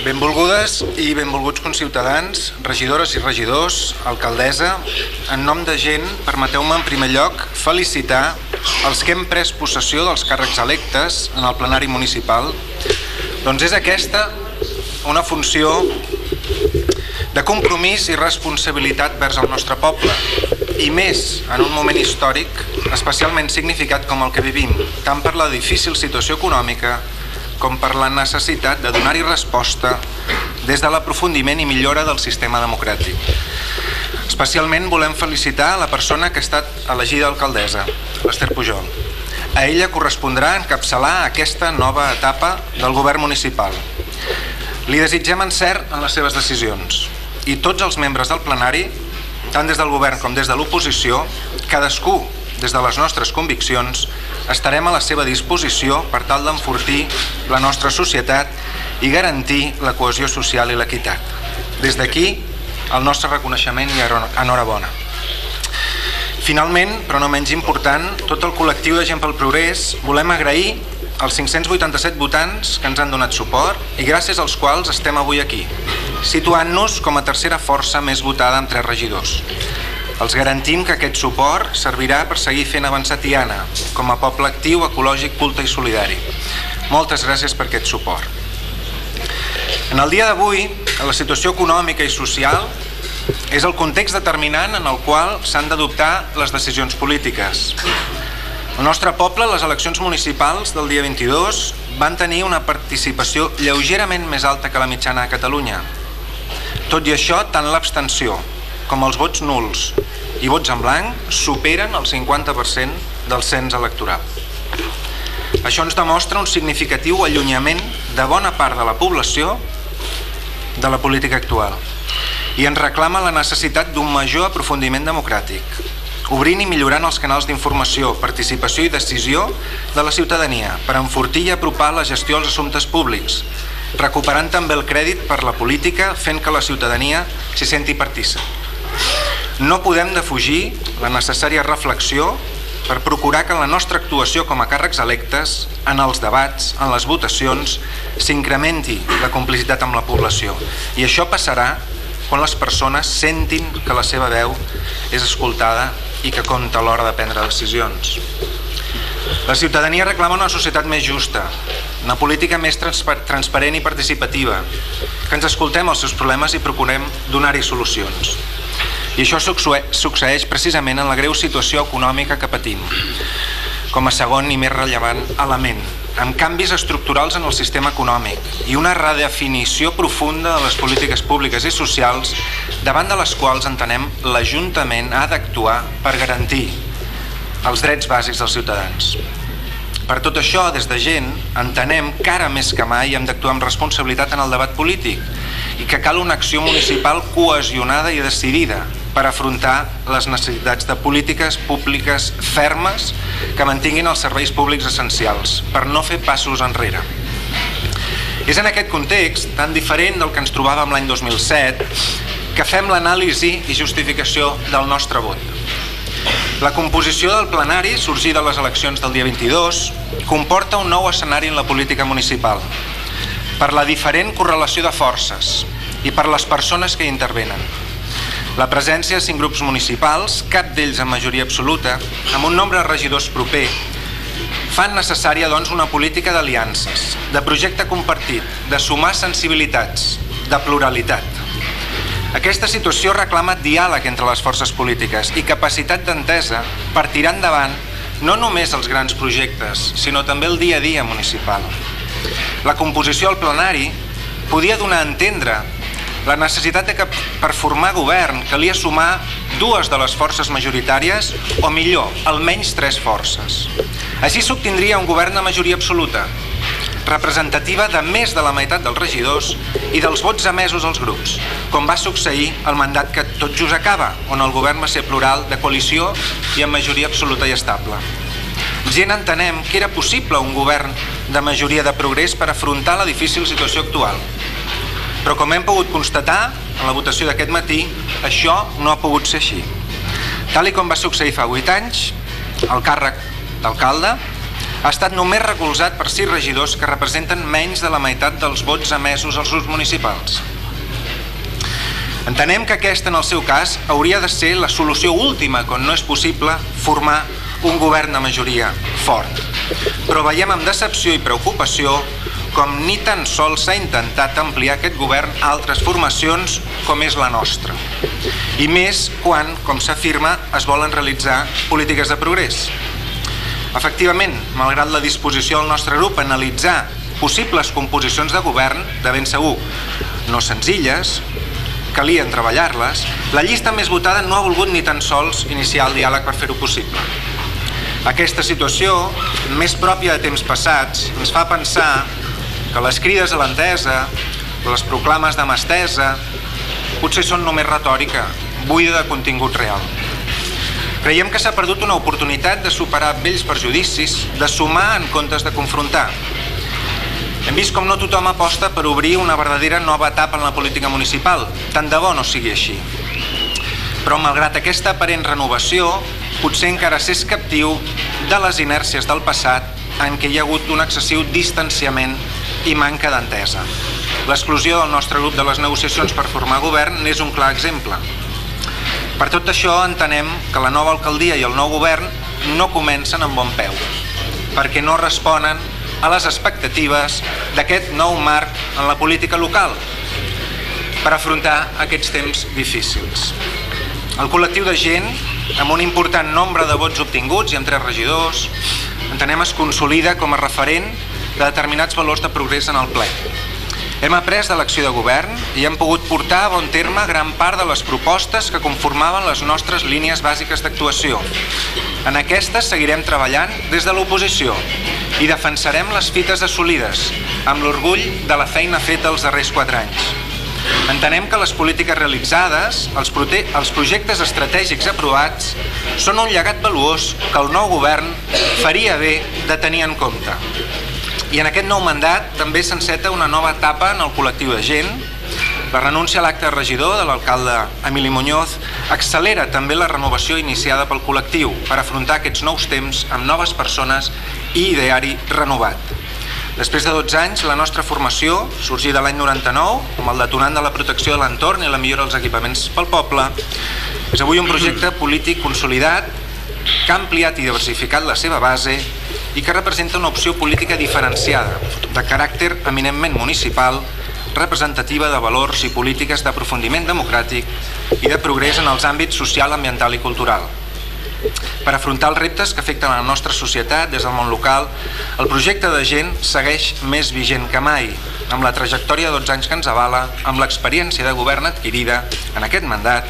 Benvolgudes i benvolguts conciutadans, regidores i regidors, alcaldessa, en nom de gent, permeteu-me en primer lloc felicitar els que hem pres possessió dels càrrecs electes en el plenari municipal. Doncs és aquesta una funció de compromís i responsabilitat vers el nostre poble i més en un moment històric especialment significat com el que vivim, tant per la difícil situació econòmica com per la necessitat de donar-hi resposta des de l'aprofundiment i millora del sistema democràtic. Especialment volem felicitar la persona que ha estat elegida alcaldessa, l'Ester Pujol. A ella correspondrà encapçalar aquesta nova etapa del govern municipal. Li desitgem encert en les seves decisions i tots els membres del plenari, tant des del govern com des de l'oposició, cadascú des de les nostres conviccions, estarem a la seva disposició per tal d'enfortir la nostra societat i garantir la cohesió social i l'equitat. Des d'aquí, el nostre reconeixement i enhorabona. Finalment, però no menys important, tot el col·lectiu de Gent pel Progrés volem agrair els 587 votants que ens han donat suport i gràcies als quals estem avui aquí, situant-nos com a tercera força més votada amb tres regidors. Els garantim que aquest suport servirà per seguir fent avançar Tiana com a poble actiu, ecològic, culte i solidari. Moltes gràcies per aquest suport. En el dia d'avui, la situació econòmica i social és el context determinant en el qual s'han d'adoptar les decisions polítiques. El nostre poble, les eleccions municipals del dia 22, van tenir una participació lleugerament més alta que la mitjana a Catalunya. Tot i això, tant l'abstenció com els vots nuls i vots en blanc superen el 50% del cens electoral. Això ens demostra un significatiu allunyament de bona part de la població de la política actual i ens reclama la necessitat d'un major aprofundiment democràtic, obrint i millorant els canals d'informació, participació i decisió de la ciutadania per enfortir i apropar la gestió als assumptes públics, recuperant també el crèdit per la política fent que la ciutadania s'hi senti partícip. No podem defugir la necessària reflexió per procurar que la nostra actuació com a càrrecs electes, en els debats, en les votacions, s'incrementi la complicitat amb la població. I això passarà quan les persones sentin que la seva veu és escoltada i que compta a l'hora de prendre decisions. La ciutadania reclama una societat més justa, una política més transparent i participativa, que ens escoltem els seus problemes i procurem donar-hi solucions. I això succeeix precisament en la greu situació econòmica que patim, com a segon i més rellevant element, amb canvis estructurals en el sistema econòmic i una redefinició profunda de les polítiques públiques i socials davant de les quals entenem l'Ajuntament ha d'actuar per garantir els drets bàsics dels ciutadans. Per tot això, des de gent, entenem que ara més que mai hem d'actuar amb responsabilitat en el debat polític i que cal una acció municipal cohesionada i decidida per afrontar les necessitats de polítiques públiques fermes que mantinguin els serveis públics essencials, per no fer passos enrere. És en aquest context, tan diferent del que ens trobàvem l'any 2007, que fem l'anàlisi i justificació del nostre vot. La composició del plenari, sorgida de les eleccions del dia 22, comporta un nou escenari en la política municipal, per la diferent correlació de forces i per les persones que hi intervenen la presència de cinc grups municipals, cap d'ells en majoria absoluta, amb un nombre de regidors proper, fan necessària doncs, una política d'aliances, de projecte compartit, de sumar sensibilitats, de pluralitat. Aquesta situació reclama diàleg entre les forces polítiques i capacitat d'entesa per tirar endavant no només els grans projectes, sinó també el dia a dia municipal. La composició al plenari podia donar a entendre la necessitat de que per formar govern calia sumar dues de les forces majoritàries o millor, almenys tres forces. Així s'obtindria un govern de majoria absoluta, representativa de més de la meitat dels regidors i dels vots emesos als grups, com va succeir el mandat que tot just acaba, on el govern va ser plural de coalició i amb majoria absoluta i estable. Gent entenem que era possible un govern de majoria de progrés per afrontar la difícil situació actual, però com hem pogut constatar en la votació d'aquest matí, això no ha pogut ser així. Tal i com va succeir fa 8 anys, el càrrec d'alcalde ha estat només recolzat per sis regidors que representen menys de la meitat dels vots emesos als grups municipals. Entenem que aquesta, en el seu cas, hauria de ser la solució última quan no és possible formar un govern de majoria fort. Però veiem amb decepció i preocupació com ni tan sols s'ha intentat ampliar aquest govern a altres formacions com és la nostra. I més quan, com s'afirma, es volen realitzar polítiques de progrés. Efectivament, malgrat la disposició del nostre grup a analitzar possibles composicions de govern, de ben segur, no senzilles, calien treballar-les, la llista més votada no ha volgut ni tan sols iniciar el diàleg per fer-ho possible. Aquesta situació, més pròpia de temps passats, ens fa pensar que les crides a l'entesa, les proclames de mestesa, potser són només retòrica, buida de contingut real. Creiem que s'ha perdut una oportunitat de superar vells perjudicis, de sumar en comptes de confrontar. Hem vist com no tothom aposta per obrir una verdadera nova etapa en la política municipal. Tant de bo no sigui així. Però malgrat aquesta aparent renovació, potser encara s'és captiu de les inèrcies del passat en què hi ha hagut un excessiu distanciament i manca d'entesa. L'exclusió del nostre grup de les negociacions per formar govern n'és un clar exemple. Per tot això entenem que la nova alcaldia i el nou govern no comencen amb bon peu, perquè no responen a les expectatives d'aquest nou marc en la política local per afrontar aquests temps difícils. El col·lectiu de gent, amb un important nombre de vots obtinguts i amb tres regidors, entenem es consolida com a referent de determinats valors de progrés en el ple. Hem après de l'acció de govern i hem pogut portar a bon terme gran part de les propostes que conformaven les nostres línies bàsiques d'actuació. En aquestes seguirem treballant des de l'oposició i defensarem les fites assolides, amb l'orgull de la feina feta els darrers quatre anys. Entenem que les polítiques realitzades, els, els projectes estratègics aprovats, són un llegat valuós que el nou govern faria bé de tenir en compte. I en aquest nou mandat també s'enceta una nova etapa en el col·lectiu de gent. La renúncia a l'acte regidor de l'alcalde Emili Muñoz accelera també la renovació iniciada pel col·lectiu per afrontar aquests nous temps amb noves persones i ideari renovat. Després de 12 anys, la nostra formació, sorgida l'any 99, com el detonant de la protecció de l'entorn i la millora dels equipaments pel poble, és avui un projecte polític consolidat que ha ampliat i diversificat la seva base i que representa una opció política diferenciada, de caràcter eminentment municipal, representativa de valors i polítiques d'aprofundiment democràtic i de progrés en els àmbits social, ambiental i cultural. Per afrontar els reptes que afecten la nostra societat des del món local, el projecte de gent segueix més vigent que mai, amb la trajectòria de 12 anys que ens avala, amb l'experiència de govern adquirida en aquest mandat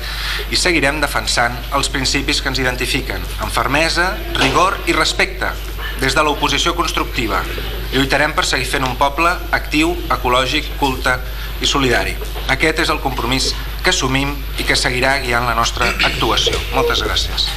i seguirem defensant els principis que ens identifiquen, amb fermesa, rigor i respecte, des de l'oposició constructiva. Lluitarem per seguir fent un poble actiu, ecològic, culte i solidari. Aquest és el compromís que assumim i que seguirà guiant la nostra actuació. Moltes gràcies.